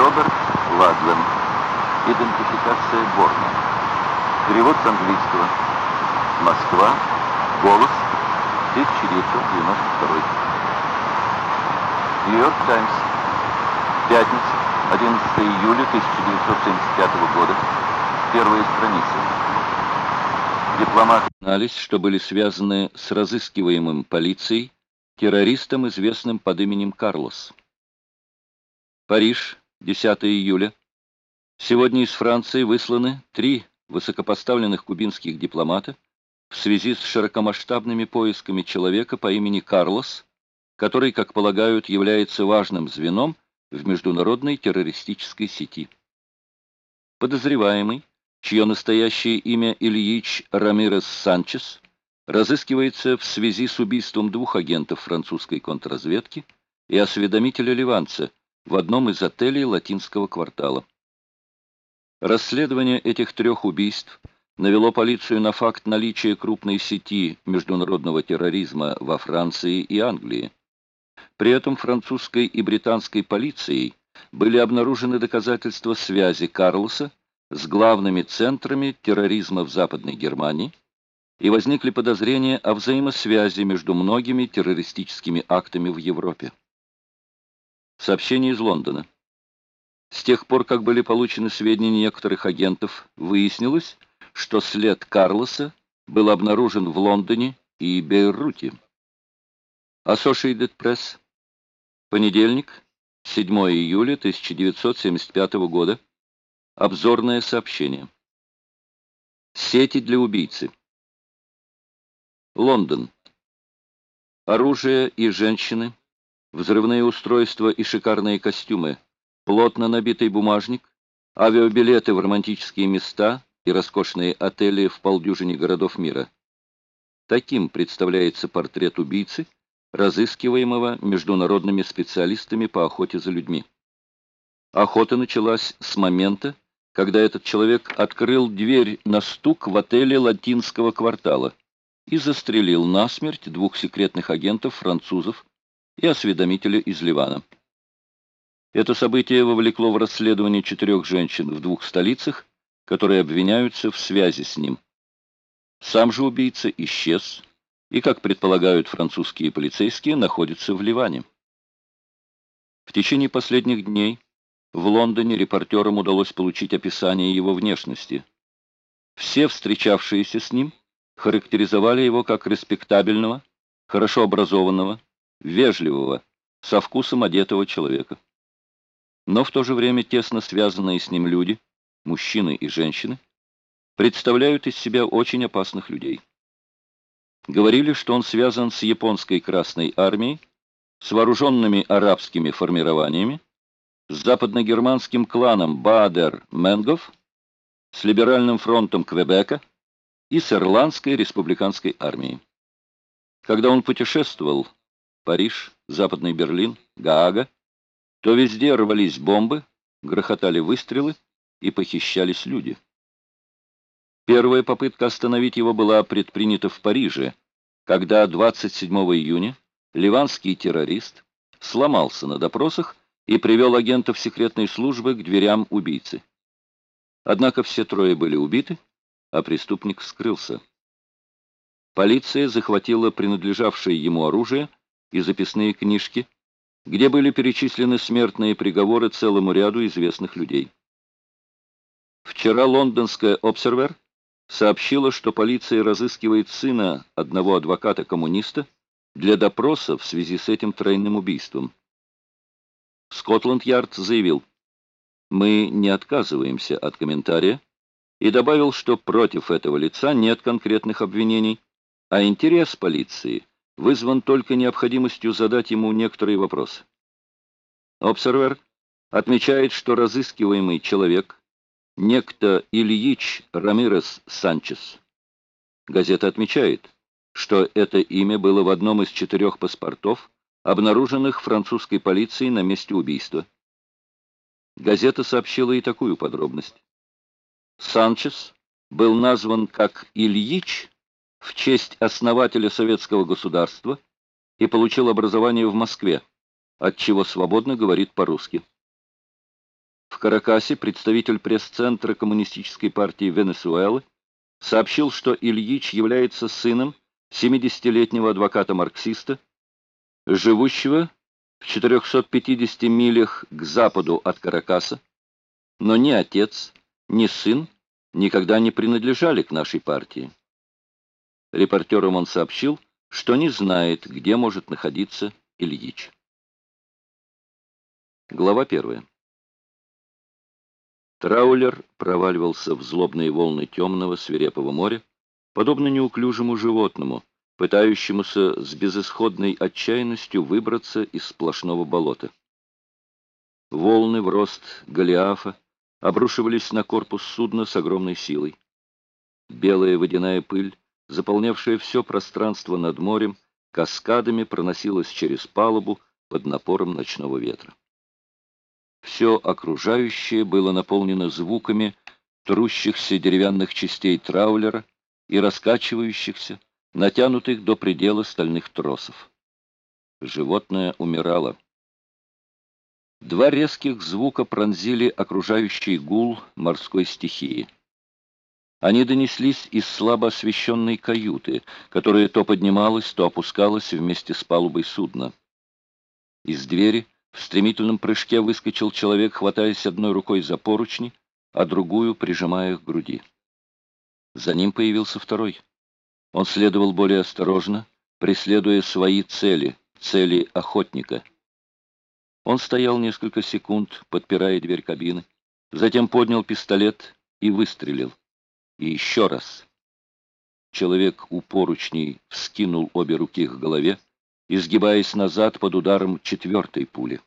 Роберт Ладлен. Идентификация Борна. Перевод с английского. Москва. Голос. 1992. Нью-Йорк Таймс. Пятница. 11 июля 1975 года. Первая страница. Дипломаты знались, что были связаны с разыскиваемым полицией террористом, известным под именем Карлос. Париж, 10 июля. Сегодня из Франции высланы три высокопоставленных кубинских дипломата в связи с широкомасштабными поисками человека по имени Карлос, который, как полагают, является важным звеном в международной террористической сети. Подозреваемый, чье настоящее имя Ильич Рамирес Санчес, разыскивается в связи с убийством двух агентов французской контрразведки и осведомителя Ливанца в одном из отелей латинского квартала. Расследование этих трех убийств навело полицию на факт наличия крупной сети международного терроризма во Франции и Англии. При этом французской и британской полицией были обнаружены доказательства связи Карлоса с главными центрами терроризма в Западной Германии, и возникли подозрения о взаимосвязи между многими террористическими актами в Европе. Сообщение из Лондона. С тех пор, как были получены сведения некоторых агентов, выяснилось, что след Карлоса был обнаружен в Лондоне и Бейруте. Associated Press. Понедельник, 7 июля 1975 года. Обзорное сообщение. Сети для убийцы. Лондон. Оружие и женщины, взрывные устройства и шикарные костюмы, плотно набитый бумажник, авиабилеты в романтические места и роскошные отели в полдюжине городов мира. Таким представляется портрет убийцы, разыскиваемого международными специалистами по охоте за людьми. Охота началась с момента, когда этот человек открыл дверь на стук в отеле латинского квартала и застрелил насмерть двух секретных агентов французов и осведомителя из Ливана. Это событие вовлекло в расследование четырех женщин в двух столицах, которые обвиняются в связи с ним. Сам же убийца исчез и, как предполагают французские полицейские, находится в Ливане. В течение последних дней в Лондоне репортерам удалось получить описание его внешности. Все встречавшиеся с ним характеризовали его как респектабельного, хорошо образованного, вежливого, со вкусом одетого человека. Но в то же время тесно связанные с ним люди, мужчины и женщины, представляют из себя очень опасных людей. Говорили, что он связан с японской Красной Армией, с вооруженными арабскими формированиями, с западногерманским кланом Баадер-Менгов, с либеральным фронтом Квебека, и с Ирландской республиканской армией. Когда он путешествовал Париж, Западный Берлин, Гаага, то везде рвались бомбы, грохотали выстрелы и похищались люди. Первая попытка остановить его была предпринята в Париже, когда 27 июня ливанский террорист сломался на допросах и привел агентов секретной службы к дверям убийцы. Однако все трое были убиты, а преступник скрылся. Полиция захватила принадлежавшее ему оружие и записные книжки, где были перечислены смертные приговоры целому ряду известных людей. Вчера лондонская «Обсервер» сообщила, что полиция разыскивает сына одного адвоката-коммуниста для допроса в связи с этим тройным убийством. Скотланд-Ярд заявил, «Мы не отказываемся от комментария, и добавил, что против этого лица нет конкретных обвинений, а интерес полиции вызван только необходимостью задать ему некоторые вопросы. Обсервер отмечает, что разыскиваемый человек – некто Ильич Рамирес Санчес. Газета отмечает, что это имя было в одном из четырех паспортов, обнаруженных французской полицией на месте убийства. Газета сообщила и такую подробность. Санчес был назван как Ильич в честь основателя советского государства и получил образование в Москве, от чего свободно говорит по-русски. Каракасе представитель пресс-центра Коммунистической партии Венесуэлы сообщил, что Ильич является сыном 70-летнего адвоката-марксиста, живущего в 450 милях к западу от Каракаса, но ни отец, ни сын никогда не принадлежали к нашей партии. Репортерам он сообщил, что не знает, где может находиться Ильич. Глава первая. Траулер проваливался в злобные волны темного свирепого моря, подобно неуклюжему животному, пытающемуся с безысходной отчаянностью выбраться из сплошного болота. Волны в рост Голиафа обрушивались на корпус судна с огромной силой. Белая водяная пыль, заполнявшая все пространство над морем, каскадами проносилась через палубу под напором ночного ветра. Все окружающее было наполнено звуками трущихся деревянных частей траулера и раскачивающихся, натянутых до предела стальных тросов. Животное умирало. Два резких звука пронзили окружающий гул морской стихии. Они донеслись из слабо освещенной каюты, которая то поднималась, то опускалась вместе с палубой судна. Из двери в стремительном прыжке выскочил человек, хватаясь одной рукой за поручни, а другую прижимая к груди. За ним появился второй. Он следовал более осторожно, преследуя свои цели, цели охотника. Он стоял несколько секунд, подпирая дверь кабины, затем поднял пистолет и выстрелил. И еще раз. Человек у поручней вскинул обе руки к голове, изгибаясь назад под ударом четвертой пули.